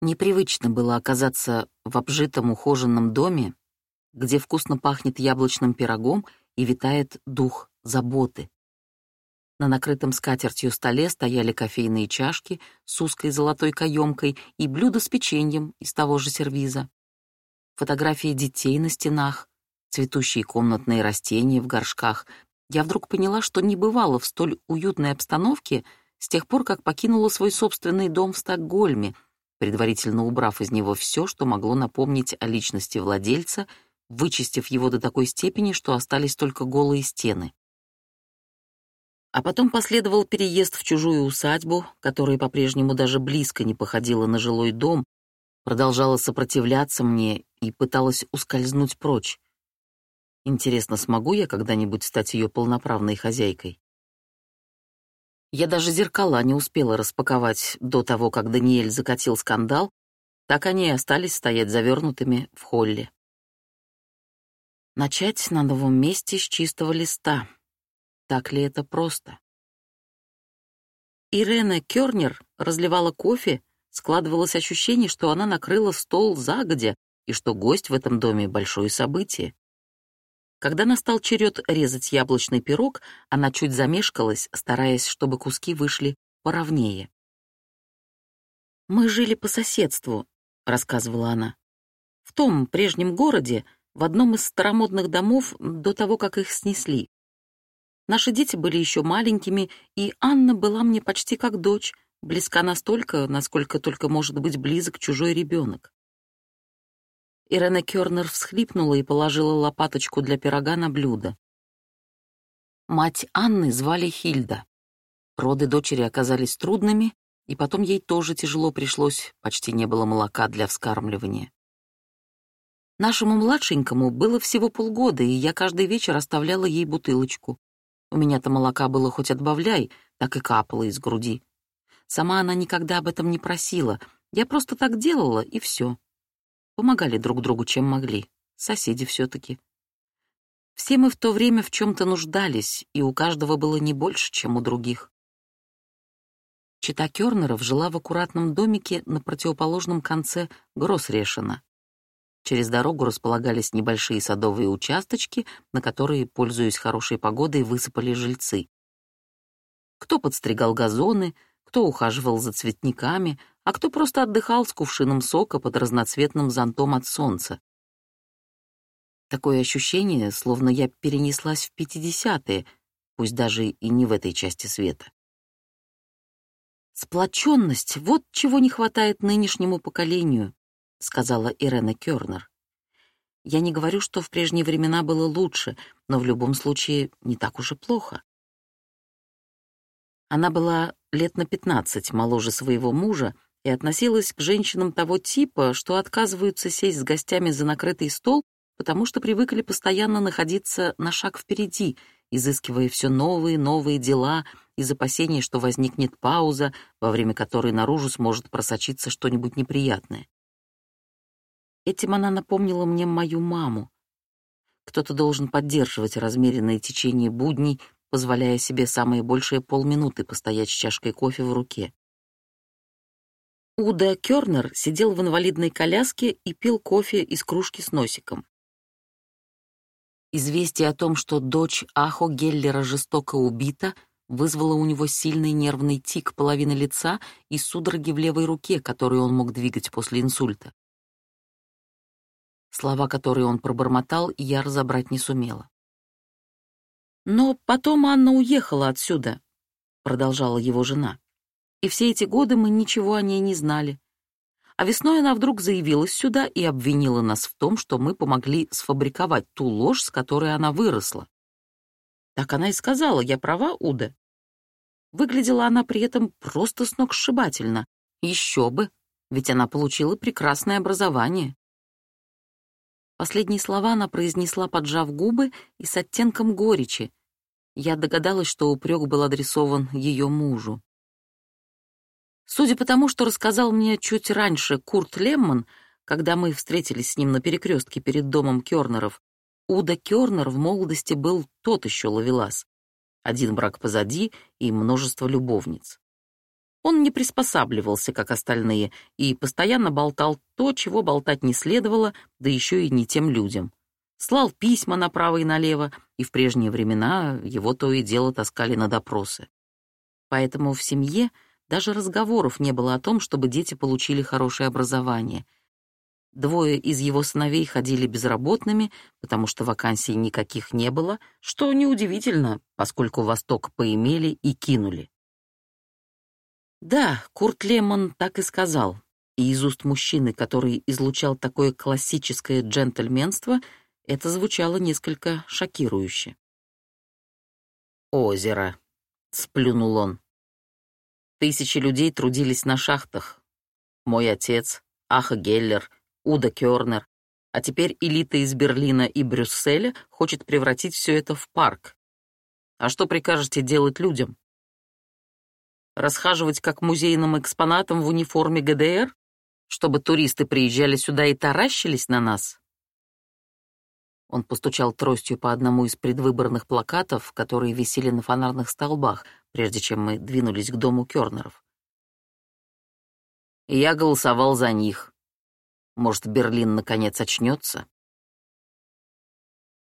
Непривычно было оказаться в обжитом ухоженном доме, где вкусно пахнет яблочным пирогом и витает дух заботы. На накрытом скатертью столе стояли кофейные чашки с узкой золотой каемкой и блюда с печеньем из того же сервиза. Фотографии детей на стенах, цветущие комнатные растения в горшках. Я вдруг поняла, что не бывала в столь уютной обстановке с тех пор, как покинула свой собственный дом в Стокгольме, предварительно убрав из него все, что могло напомнить о личности владельца, вычистив его до такой степени, что остались только голые стены. А потом последовал переезд в чужую усадьбу, которая по-прежнему даже близко не походила на жилой дом, продолжала сопротивляться мне и пыталась ускользнуть прочь. Интересно, смогу я когда-нибудь стать ее полноправной хозяйкой? Я даже зеркала не успела распаковать до того, как Даниэль закатил скандал, так они и остались стоять завернутыми в холле. Начать на новом месте с чистого листа — так ли это просто? Ирена Кёрнер разливала кофе, складывалось ощущение, что она накрыла стол загодя и что гость в этом доме — большое событие. Когда настал черед резать яблочный пирог, она чуть замешкалась, стараясь, чтобы куски вышли поровнее. «Мы жили по соседству», — рассказывала она. «В том прежнем городе, в одном из старомодных домов до того, как их снесли. Наши дети были еще маленькими, и Анна была мне почти как дочь, близка настолько, насколько только может быть близок чужой ребенок. Ирена Кёрнер всхлипнула и положила лопаточку для пирога на блюдо. Мать Анны звали Хильда. Роды дочери оказались трудными, и потом ей тоже тяжело пришлось, почти не было молока для вскармливания. Нашему младшенькому было всего полгода, и я каждый вечер оставляла ей бутылочку. У меня-то молока было хоть отбавляй, так и капало из груди. Сама она никогда об этом не просила. Я просто так делала, и все. Помогали друг другу, чем могли. Соседи все-таки. Все мы в то время в чем-то нуждались, и у каждого было не больше, чем у других. Чита Кёрнеров жила в аккуратном домике на противоположном конце Гроссрешена. Через дорогу располагались небольшие садовые участочки, на которые, пользуясь хорошей погодой, высыпали жильцы. Кто подстригал газоны, кто ухаживал за цветниками, а кто просто отдыхал с кувшином сока под разноцветным зонтом от солнца. Такое ощущение, словно я перенеслась в пятидесятые, пусть даже и не в этой части света. Сплоченность — вот чего не хватает нынешнему поколению. — сказала Ирена Кёрнер. «Я не говорю, что в прежние времена было лучше, но в любом случае не так уж и плохо». Она была лет на пятнадцать моложе своего мужа и относилась к женщинам того типа, что отказываются сесть с гостями за накрытый стол, потому что привыкли постоянно находиться на шаг впереди, изыскивая все новые новые дела из опасения, что возникнет пауза, во время которой наружу сможет просочиться что-нибудь неприятное. Этим она напомнила мне мою маму. Кто-то должен поддерживать размеренное течение будней, позволяя себе самые большие полминуты постоять с чашкой кофе в руке. Уда Кёрнер сидел в инвалидной коляске и пил кофе из кружки с носиком. Известие о том, что дочь Ахо Геллера жестоко убита, вызвало у него сильный нервный тик половины лица и судороги в левой руке, которую он мог двигать после инсульта. Слова, которые он пробормотал, я разобрать не сумела. «Но потом Анна уехала отсюда», — продолжала его жена. «И все эти годы мы ничего о ней не знали. А весной она вдруг заявилась сюда и обвинила нас в том, что мы помогли сфабриковать ту ложь, с которой она выросла. Так она и сказала, я права, Уда. Выглядела она при этом просто сногсшибательно. Еще бы, ведь она получила прекрасное образование. Последние слова она произнесла, поджав губы и с оттенком горечи. Я догадалась, что упрек был адресован ее мужу. Судя по тому, что рассказал мне чуть раньше Курт Лемман, когда мы встретились с ним на перекрестке перед домом Кёрнеров, Уда Кёрнер в молодости был тот еще ловелас. Один брак позади и множество любовниц. Он не приспосабливался, как остальные, и постоянно болтал то, чего болтать не следовало, да еще и не тем людям. Слал письма направо и налево, и в прежние времена его то и дело таскали на допросы. Поэтому в семье даже разговоров не было о том, чтобы дети получили хорошее образование. Двое из его сыновей ходили безработными, потому что вакансий никаких не было, что неудивительно, поскольку Восток поимели и кинули. Да, Курт Лемон так и сказал. И из уст мужчины, который излучал такое классическое джентльменство, это звучало несколько шокирующе. «Озеро», — сплюнул он. Тысячи людей трудились на шахтах. Мой отец, Аха Геллер, Уда Кёрнер, а теперь элита из Берлина и Брюсселя хочет превратить все это в парк. А что прикажете делать людям? Расхаживать как музейным экспонатом в униформе ГДР? Чтобы туристы приезжали сюда и таращились на нас? Он постучал тростью по одному из предвыборных плакатов, которые висели на фонарных столбах, прежде чем мы двинулись к дому Кёрнеров. я голосовал за них. Может, Берлин наконец очнется?